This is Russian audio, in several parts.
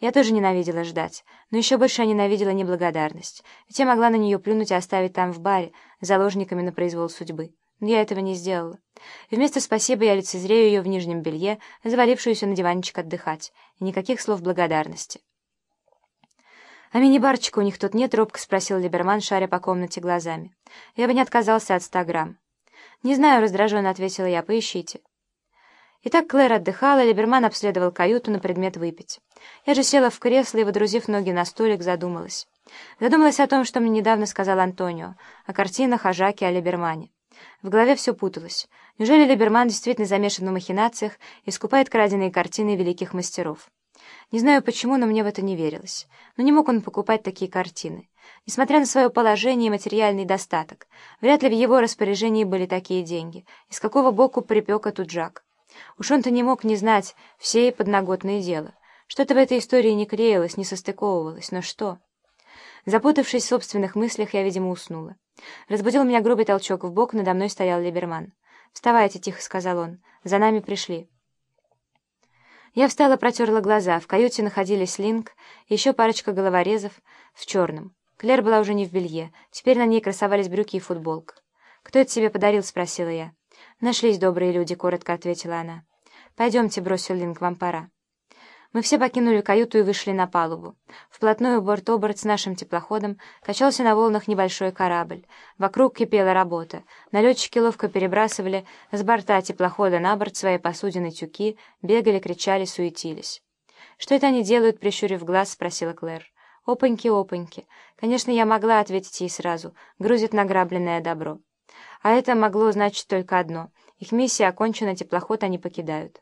Я тоже ненавидела ждать, но еще больше я ненавидела неблагодарность, ведь я могла на нее плюнуть и оставить там в баре, заложниками на произвол судьбы. Но я этого не сделала. И вместо «спасибо» я лицезрею ее в нижнем белье, завалившуюся на диванчик отдыхать, и никаких слов благодарности. «А мини-барчика у них тут нет?» — робко спросил Либерман, шаря по комнате глазами. «Я бы не отказался от ста грамм». «Не знаю», — раздраженно ответила я, — «поищите». Итак, Клэр отдыхала, Либерман обследовал каюту на предмет выпить. Я же села в кресло и, водрузив ноги на столик, задумалась. Задумалась о том, что мне недавно сказал Антонио, о картинах, о Жаке, о Либермане. В голове все путалось. Неужели Либерман действительно замешан в махинациях и скупает краденые картины великих мастеров? Не знаю почему, но мне в это не верилось. Но не мог он покупать такие картины. Несмотря на свое положение и материальный достаток, вряд ли в его распоряжении были такие деньги. Из какого боку припек этот Жак? Уж он-то не мог не знать все подноготные дела. Что-то в этой истории не клеилось, не состыковывалось, но что? Запутавшись в собственных мыслях, я, видимо, уснула. Разбудил меня грубый толчок в бок, надо мной стоял Либерман. «Вставайте», — тихо сказал он, — «за нами пришли». Я встала, протерла глаза. В каюте находились Линк и еще парочка головорезов в черном. Клэр была уже не в белье. Теперь на ней красовались брюки и футболка. «Кто это тебе подарил?» — спросила я. «Нашлись добрые люди», — коротко ответила она. «Пойдемте», — бросил Линк, — «вам пора». Мы все покинули каюту и вышли на палубу. Вплотную борт-оборот с нашим теплоходом качался на волнах небольшой корабль. Вокруг кипела работа. Налетчики ловко перебрасывали с борта теплохода на борт свои посудины тюки, бегали, кричали, суетились. «Что это они делают?» — прищурив глаз, спросила Клэр. «Опаньки, опаньки». Конечно, я могла ответить ей сразу. Грузит награбленное добро. А это могло значить только одно. Их миссия окончена, теплоход они покидают.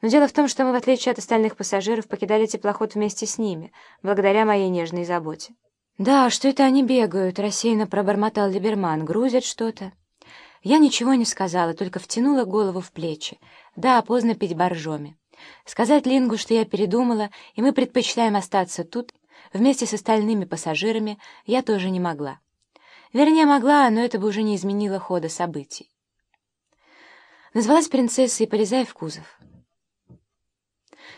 Но дело в том, что мы, в отличие от остальных пассажиров, покидали теплоход вместе с ними, благодаря моей нежной заботе. «Да, что это они бегают?» — рассеянно пробормотал Либерман. «Грузят что-то». Я ничего не сказала, только втянула голову в плечи. Да, поздно пить боржоми. Сказать Лингу, что я передумала, и мы предпочитаем остаться тут, вместе с остальными пассажирами, я тоже не могла. Вернее, могла, но это бы уже не изменило хода событий. Назвалась принцессой, полезая в кузов.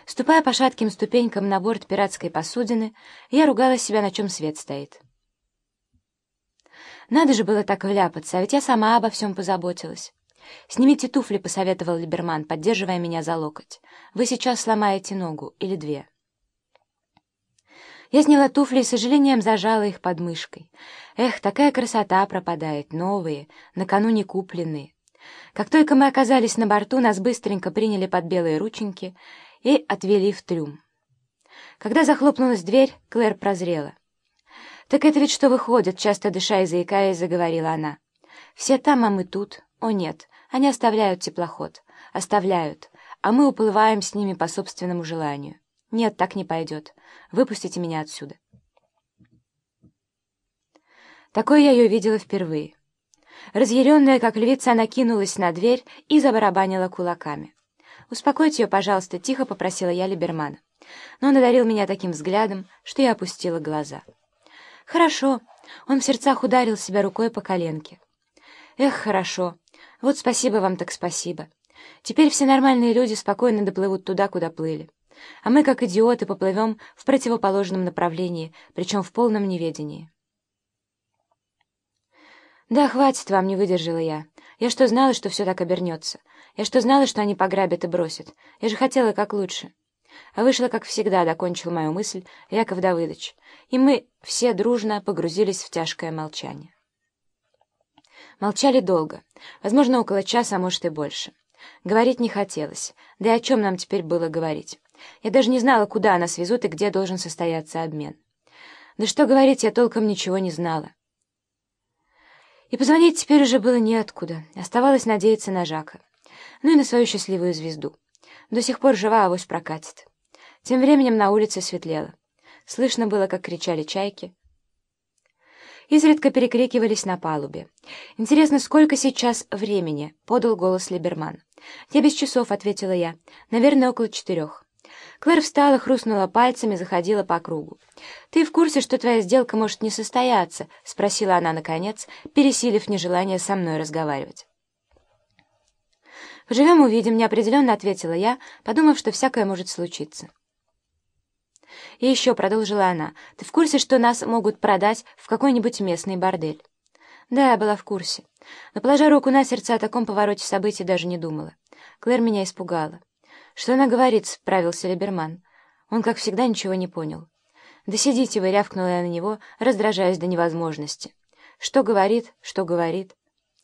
Ступая по шатким ступенькам на борт пиратской посудины, я ругала себя, на чем свет стоит. Надо же было так вляпаться, а ведь я сама обо всем позаботилась. «Снимите туфли», — посоветовал Либерман, поддерживая меня за локоть. «Вы сейчас сломаете ногу, или две». Я сняла туфли и с сожалением зажала их под мышкой. Эх, такая красота пропадает, новые, накануне купленные. Как только мы оказались на борту, нас быстренько приняли под белые рученьки и отвели в трюм. Когда захлопнулась дверь, Клэр прозрела. «Так это ведь что выходит?» — часто дыша и заикаясь, заговорила она. «Все там, а мы тут. О нет, они оставляют теплоход. Оставляют. А мы уплываем с ними по собственному желанию. Нет, так не пойдет. Выпустите меня отсюда». Такое я ее видела впервые. Разъяренная, как львица, она кинулась на дверь и забарабанила кулаками. «Успокойте ее, пожалуйста», — тихо попросила я Либермана. Но он одарил меня таким взглядом, что я опустила глаза. «Хорошо». Он в сердцах ударил себя рукой по коленке. «Эх, хорошо. Вот спасибо вам так спасибо. Теперь все нормальные люди спокойно доплывут туда, куда плыли. А мы, как идиоты, поплывем в противоположном направлении, причем в полном неведении». «Да, хватит вам», — не выдержала я. «Я что, знала, что все так обернется? Я что, знала, что они пограбят и бросят? Я же хотела как лучше». А вышло, как всегда, докончил мою мысль Яков Давыдович, и мы все дружно погрузились в тяжкое молчание. Молчали долго, возможно, около часа, а может и больше. Говорить не хотелось, да и о чем нам теперь было говорить. Я даже не знала, куда нас везут и где должен состояться обмен. Да что говорить, я толком ничего не знала. И позвонить теперь уже было неоткуда, оставалось надеяться на Жака ну и на свою счастливую звезду. До сих пор жива, авось прокатит. Тем временем на улице светлело. Слышно было, как кричали чайки. Изредка перекрикивались на палубе. «Интересно, сколько сейчас времени?» — подал голос Либерман. «Я без часов», — ответила я. «Наверное, около четырех». Клэр встала, хрустнула пальцами, заходила по кругу. «Ты в курсе, что твоя сделка может не состояться?» — спросила она, наконец, пересилив нежелание со мной разговаривать. «Поживем, увидим», — неопределенно ответила я, подумав, что всякое может случиться. И еще продолжила она. «Ты в курсе, что нас могут продать в какой-нибудь местный бордель?» «Да, я была в курсе. Но, положа руку на сердце, о таком повороте событий даже не думала. Клэр меня испугала. «Что она говорит?» — справился Либерман. Он, как всегда, ничего не понял. «Да сидите вы!» — рявкнула я на него, раздражаясь до невозможности. «Что говорит? Что говорит?»